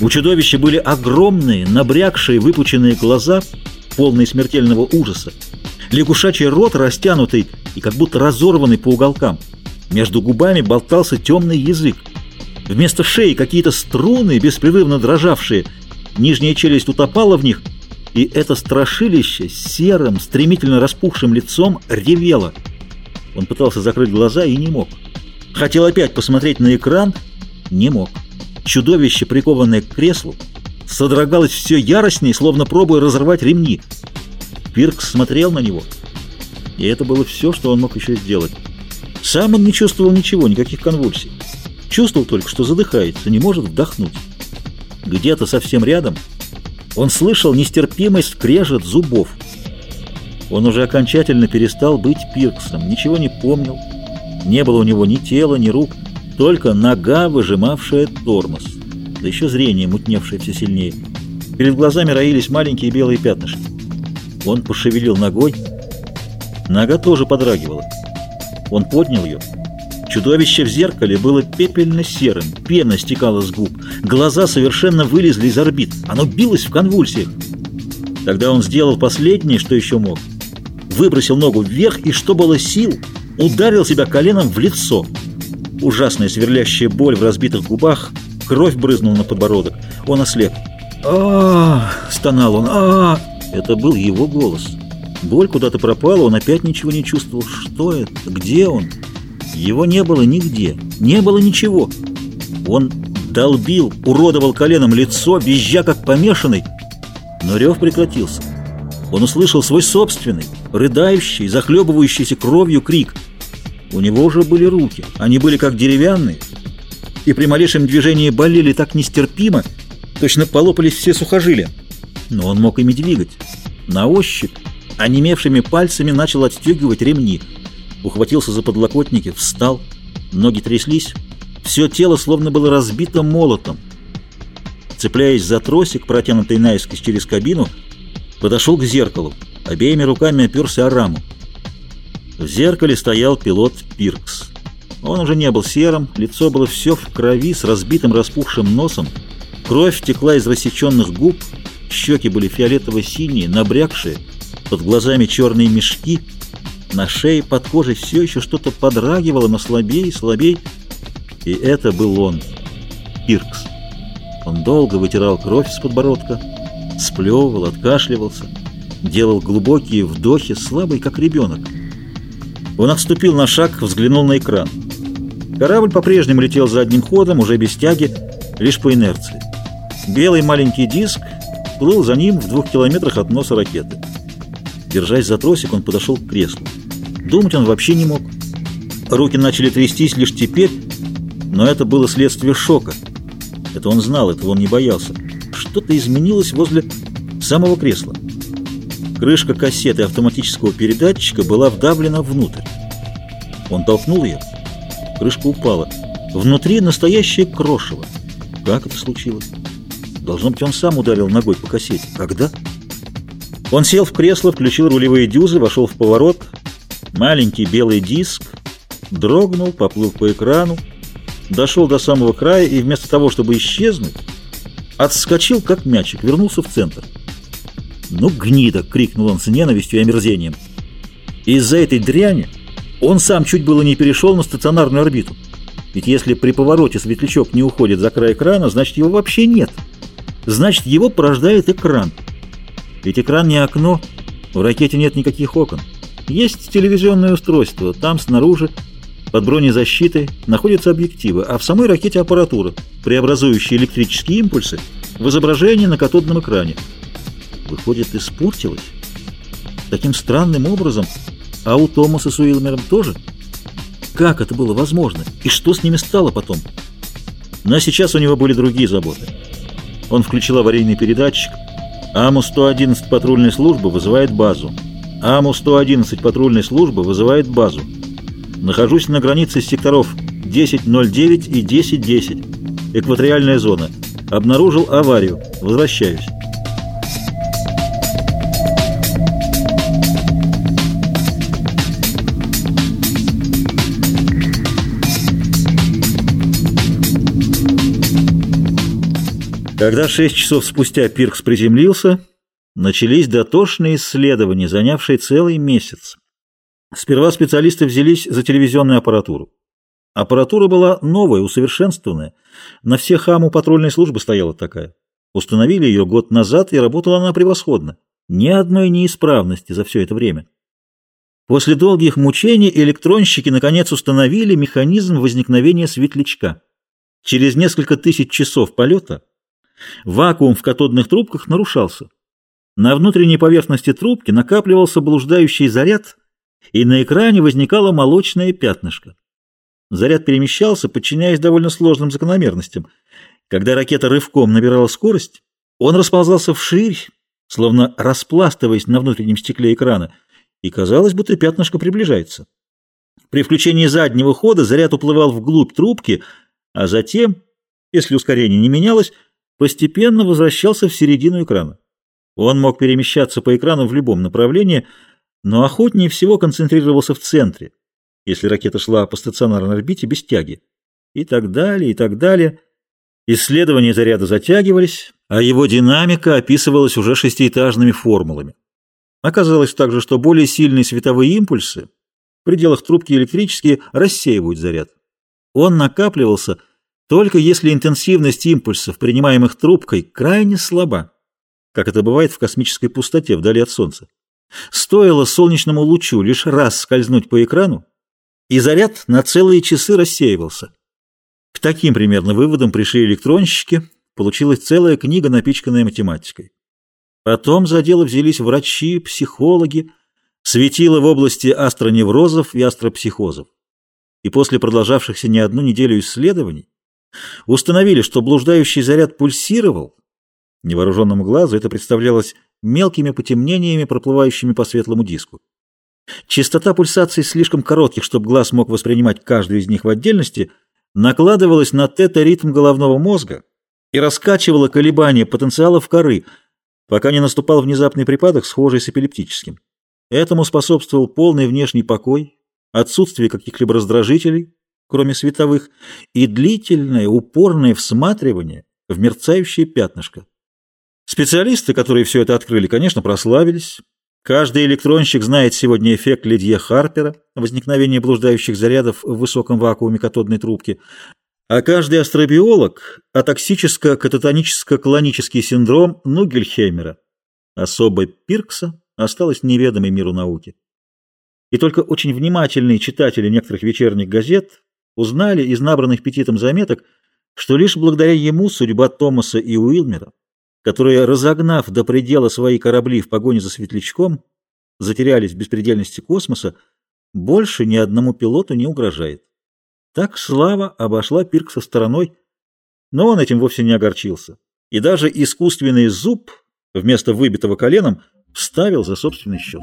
У чудовища были огромные, набрякшие, выпученные глаза, полные смертельного ужаса. Лягушачий рот растянутый и как будто разорванный по уголкам. Между губами болтался темный язык. Вместо шеи какие-то струны, беспрерывно дрожавшие. Нижняя челюсть утопала в них, и это страшилище серым, стремительно распухшим лицом ревело. Он пытался закрыть глаза и не мог. Хотел опять посмотреть на экран, не мог. Чудовище, прикованное к креслу, содрогалось все яростнее, словно пробуя разорвать ремни. Пиркс смотрел на него, и это было все, что он мог еще сделать. Сам он не чувствовал ничего, никаких конвульсий. Чувствовал только, что задыхается, не может вдохнуть. Где-то совсем рядом он слышал нестерпимый скрежет зубов. Он уже окончательно перестал быть Пирксом, ничего не помнил. Не было у него ни тела, ни рук, только нога, выжимавшая тормоз, да еще зрение, мутневшее все сильнее. Перед глазами роились маленькие белые пятнышки. Он пошевелил ногой. Нога тоже подрагивала. Он поднял ее. Чудовище в зеркале было пепельно-серым, пена стекала с губ, глаза совершенно вылезли из орбит, оно билось в конвульсиях. Тогда он сделал последнее, что еще мог. Выбросил ногу вверх и, что было сил, ударил себя коленом в лицо. Ужасная сверлящая боль в разбитых губах, кровь брызнула на подбородок. Он ослеп. а стонал он. а Это был его голос. Боль куда-то пропала, он опять ничего не чувствовал. Что это? Где он? Его не было нигде. Не было ничего. Он долбил, уродовал коленом лицо, визжа как помешанный. Но рев прекратился. Он услышал свой собственный, рыдающий, захлебывающийся кровью крик — у него уже были руки, они были как деревянные, и при малейшем движении болели так нестерпимо, точно полопались все сухожилия. Но он мог ими двигать. На ощупь, онемевшими пальцами начал отстегивать ремни. Ухватился за подлокотники, встал, ноги тряслись, все тело словно было разбито молотом. Цепляясь за тросик, протянутый наискось через кабину, подошел к зеркалу, обеими руками оперся о раму. В зеркале стоял пилот Пиркс. Он уже не был серым, лицо было все в крови с разбитым распухшим носом, кровь текла из рассеченных губ, щеки были фиолетово-синие, набрякшие, под глазами черные мешки, на шее под кожей все еще что-то подрагивало, но слабее слабее. И это был он, Пиркс. Он долго вытирал кровь с подбородка, сплевывал, откашливался, делал глубокие вдохи, слабый, как ребенок. Он отступил на шаг, взглянул на экран. Корабль по-прежнему летел задним ходом, уже без тяги, лишь по инерции. Белый маленький диск плыл за ним в двух километрах от носа ракеты. Держась за тросик, он подошел к креслу. Думать он вообще не мог. Руки начали трястись лишь теперь, но это было следствие шока. Это он знал, этого он не боялся. Что-то изменилось возле самого кресла. Крышка кассеты автоматического передатчика была вдавлена внутрь. Он толкнул ее. Крышка упала. Внутри настоящее крошево. Как это случилось? Должно быть, он сам ударил ногой по кассете. Когда? Он сел в кресло, включил рулевые дюзы, вошел в поворот. Маленький белый диск дрогнул, поплыл по экрану, дошел до самого края и вместо того, чтобы исчезнуть, отскочил, как мячик, вернулся в центр. «Ну, гнида!» — крикнул он с ненавистью и омерзением. Из-за этой дряни он сам чуть было не перешел на стационарную орбиту. Ведь если при повороте светлячок не уходит за край экрана, значит его вообще нет. Значит, его порождает экран. Ведь экран не окно, в ракете нет никаких окон. Есть телевизионное устройство, там снаружи, под бронезащитой, находятся объективы, а в самой ракете аппаратура, преобразующая электрические импульсы в изображение на катодном экране. Выходит, испортилась? Таким странным образом, а у Томаса с Уилмером тоже? Как это было возможно? И что с ними стало потом? Но сейчас у него были другие заботы. Он включил аварийный передатчик. АМУ-111 патрульной службы вызывает базу. АМУ-111 патрульной службы вызывает базу. Нахожусь на границе секторов 10.09 и 10.10. Экваториальная зона. Обнаружил аварию. Возвращаюсь. Когда шесть часов спустя Пиркс приземлился, начались дотошные исследования, занявшие целый месяц. Сперва специалисты взялись за телевизионную аппаратуру. Аппаратура была новая, усовершенствованная. На все хаму патрульной службы стояла такая. Установили ее год назад, и работала она превосходно. Ни одной неисправности за все это время. После долгих мучений электронщики наконец установили механизм возникновения светлячка. Через несколько тысяч часов полета вакуум в катодных трубках нарушался. На внутренней поверхности трубки накапливался блуждающий заряд, и на экране возникало молочное пятнышко. Заряд перемещался, подчиняясь довольно сложным закономерностям. Когда ракета рывком набирала скорость, он расползался вширь, словно распластываясь на внутреннем стекле экрана, и казалось, будто пятнышко приближается. При включении заднего хода заряд уплывал вглубь трубки, а затем, если ускорение не менялось, постепенно возвращался в середину экрана. Он мог перемещаться по экрану в любом направлении, но охотнее всего концентрировался в центре, если ракета шла по стационарной орбите без тяги. И так далее, и так далее. Исследования заряда затягивались, а его динамика описывалась уже шестиэтажными формулами. Оказалось также, что более сильные световые импульсы в пределах трубки электрические рассеивают заряд. Он накапливался только если интенсивность импульсов, принимаемых трубкой, крайне слаба, как это бывает в космической пустоте вдали от Солнца. Стоило солнечному лучу лишь раз скользнуть по экрану, и заряд на целые часы рассеивался. К таким примерно выводам пришли электронщики, получилась целая книга, напичканная математикой. Потом за дело взялись врачи, психологи, светило в области астроневрозов и астропсихозов. И после продолжавшихся не одну неделю исследований установили, что блуждающий заряд пульсировал. Невооруженному глазу это представлялось мелкими потемнениями, проплывающими по светлому диску. Частота пульсаций слишком коротких, чтобы глаз мог воспринимать каждую из них в отдельности, накладывалась на тета-ритм головного мозга и раскачивала колебания потенциалов коры, пока не наступал внезапный припадок, схожий с эпилептическим. Этому способствовал полный внешний покой, отсутствие каких-либо раздражителей, кроме световых, и длительное, упорное всматривание в мерцающее пятнышко. Специалисты, которые все это открыли, конечно, прославились. Каждый электронщик знает сегодня эффект Лидье Харпера, возникновение блуждающих зарядов в высоком вакууме катодной трубки, а каждый астробиолог – атоксическо-кататоническо-колонический синдром Нугельхеймера. Особо Пиркса осталось неведомой миру науки. И только очень внимательные читатели некоторых вечерних газет узнали из набранных петитом заметок, что лишь благодаря ему судьба Томаса и Уилмера которые, разогнав до предела свои корабли в погоне за светлячком, затерялись в беспредельности космоса, больше ни одному пилоту не угрожает. Так слава обошла Пирк со стороной, но он этим вовсе не огорчился. И даже искусственный зуб вместо выбитого коленом вставил за собственный счет.